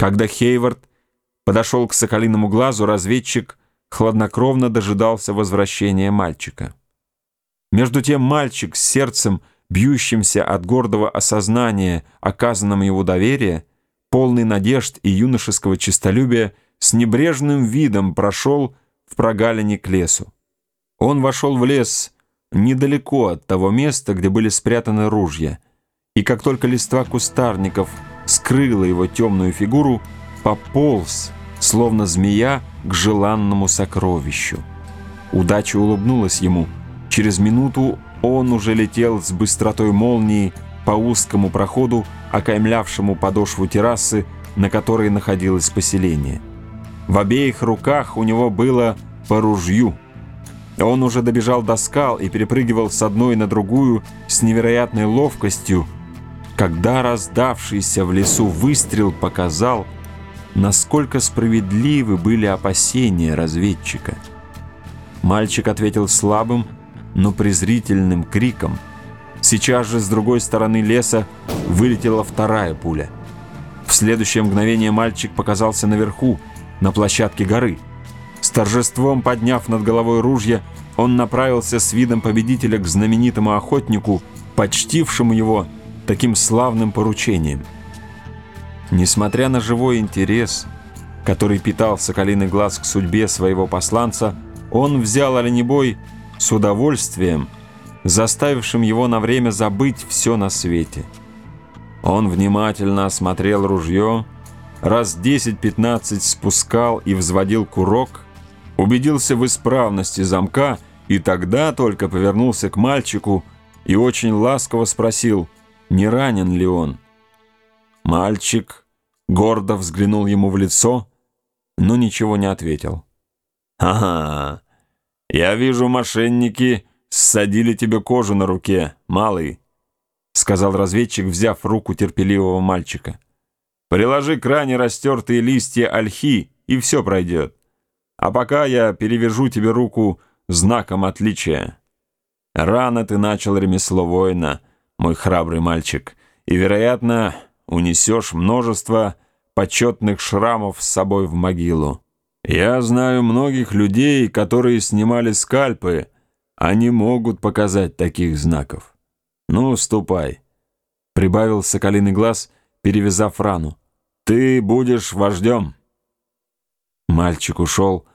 Когда Хейвард подошел к соколиному глазу, разведчик хладнокровно дожидался возвращения мальчика. Между тем мальчик с сердцем, бьющимся от гордого осознания оказанного ему доверия, полный надежд и юношеского честолюбия, с небрежным видом прошел в прогалине к лесу. Он вошел в лес недалеко от того места, где были спрятаны ружья, и как только листва кустарников – скрыла его темную фигуру, пополз, словно змея, к желанному сокровищу. Удача улыбнулась ему. Через минуту он уже летел с быстротой молнии по узкому проходу, окаймлявшему подошву террасы, на которой находилось поселение. В обеих руках у него было по ружью. Он уже добежал до скал и перепрыгивал с одной на другую с невероятной ловкостью, когда раздавшийся в лесу выстрел показал, насколько справедливы были опасения разведчика. Мальчик ответил слабым, но презрительным криком. Сейчас же с другой стороны леса вылетела вторая пуля. В следующее мгновение мальчик показался наверху, на площадке горы. С торжеством подняв над головой ружье, он направился с видом победителя к знаменитому охотнику, почтившему его таким славным поручением. Несмотря на живой интерес, который питал Соколиный глаз к судьбе своего посланца, он взял оленебой с удовольствием, заставившим его на время забыть все на свете. Он внимательно осмотрел ружье, раз 10-15 спускал и взводил курок, убедился в исправности замка и тогда только повернулся к мальчику и очень ласково спросил — не ранен ли он. Мальчик гордо взглянул ему в лицо, но ничего не ответил. «Ага, я вижу, мошенники ссадили тебе кожу на руке, малый», сказал разведчик, взяв руку терпеливого мальчика. «Приложи к ране растертые листья ольхи, и все пройдет. А пока я перевяжу тебе руку знаком отличия. Рано ты начал ремесло воина» мой храбрый мальчик, и, вероятно, унесешь множество почетных шрамов с собой в могилу. Я знаю многих людей, которые снимали скальпы, они могут показать таких знаков. Ну, ступай, — прибавил соколиный глаз, перевязав рану. Ты будешь вождем. Мальчик ушел,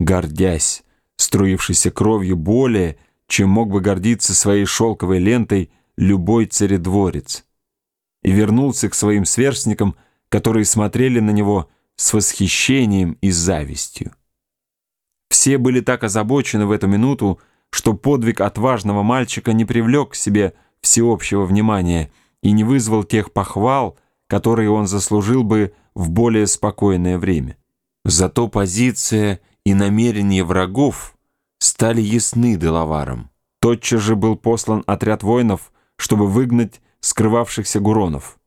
гордясь, струившейся кровью более, чем мог бы гордиться своей шелковой лентой — любой царедворец, и вернулся к своим сверстникам, которые смотрели на него с восхищением и завистью. Все были так озабочены в эту минуту, что подвиг отважного мальчика не привлек к себе всеобщего внимания и не вызвал тех похвал, которые он заслужил бы в более спокойное время. Зато позиция и намерения врагов стали ясны Делаваром. Тотчас же был послан отряд воинов чтобы выгнать скрывавшихся гуронов.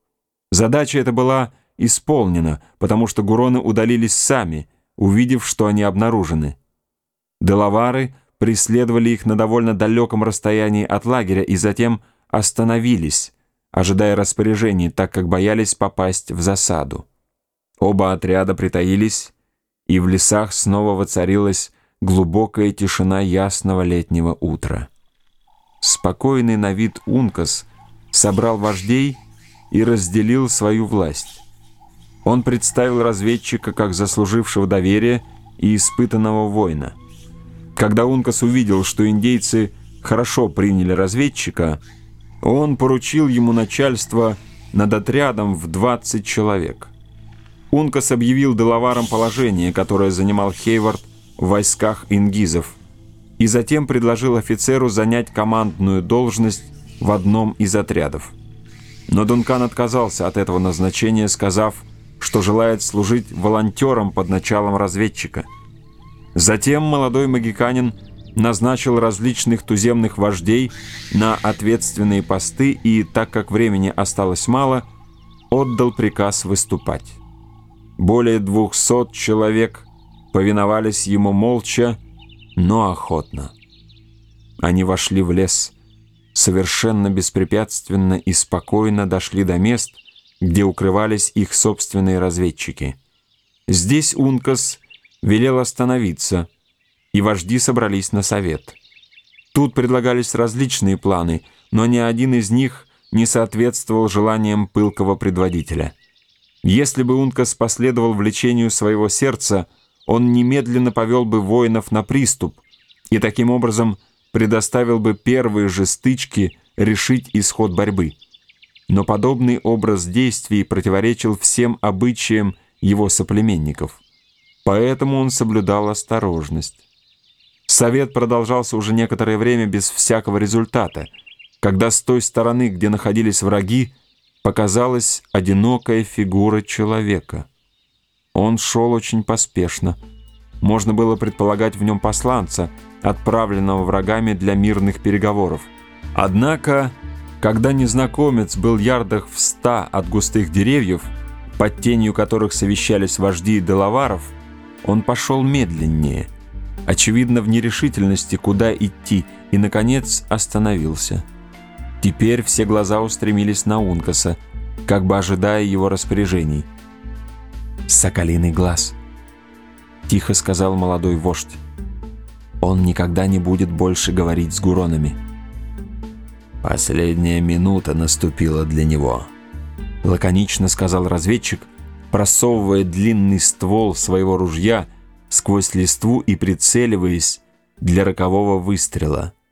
Задача эта была исполнена, потому что гуроны удалились сами, увидев, что они обнаружены. Делавары преследовали их на довольно далеком расстоянии от лагеря и затем остановились, ожидая распоряжений, так как боялись попасть в засаду. Оба отряда притаились, и в лесах снова воцарилась глубокая тишина ясного летнего утра. Спокойный на вид Ункас собрал вождей и разделил свою власть. Он представил разведчика как заслужившего доверия и испытанного воина. Когда Ункас увидел, что индейцы хорошо приняли разведчика, он поручил ему начальство над отрядом в 20 человек. Ункас объявил деловарам положение, которое занимал Хейвард в войсках ингизов – и затем предложил офицеру занять командную должность в одном из отрядов. Но Дункан отказался от этого назначения, сказав, что желает служить волонтером под началом разведчика. Затем молодой магиканин назначил различных туземных вождей на ответственные посты и, так как времени осталось мало, отдал приказ выступать. Более двухсот человек повиновались ему молча, но охотно. Они вошли в лес, совершенно беспрепятственно и спокойно дошли до мест, где укрывались их собственные разведчики. Здесь Ункас велел остановиться, и вожди собрались на совет. Тут предлагались различные планы, но ни один из них не соответствовал желаниям пылкого предводителя. Если бы Ункас последовал влечению своего сердца, он немедленно повел бы воинов на приступ и таким образом предоставил бы первые же стычки решить исход борьбы. Но подобный образ действий противоречил всем обычаям его соплеменников. Поэтому он соблюдал осторожность. Совет продолжался уже некоторое время без всякого результата, когда с той стороны, где находились враги, показалась одинокая фигура человека. Он шел очень поспешно. Можно было предполагать в нем посланца, отправленного врагами для мирных переговоров. Однако, когда незнакомец был ярдах в ста от густых деревьев, под тенью которых совещались вожди Делаваров, он пошел медленнее – очевидно в нерешительности, куда идти, и, наконец, остановился. Теперь все глаза устремились на Ункаса, как бы ожидая его распоряжений. «Соколиный глаз», — тихо сказал молодой вождь. «Он никогда не будет больше говорить с гуронами». «Последняя минута наступила для него», — лаконично сказал разведчик, просовывая длинный ствол своего ружья — сквозь листву и прицеливаясь для рокового выстрела —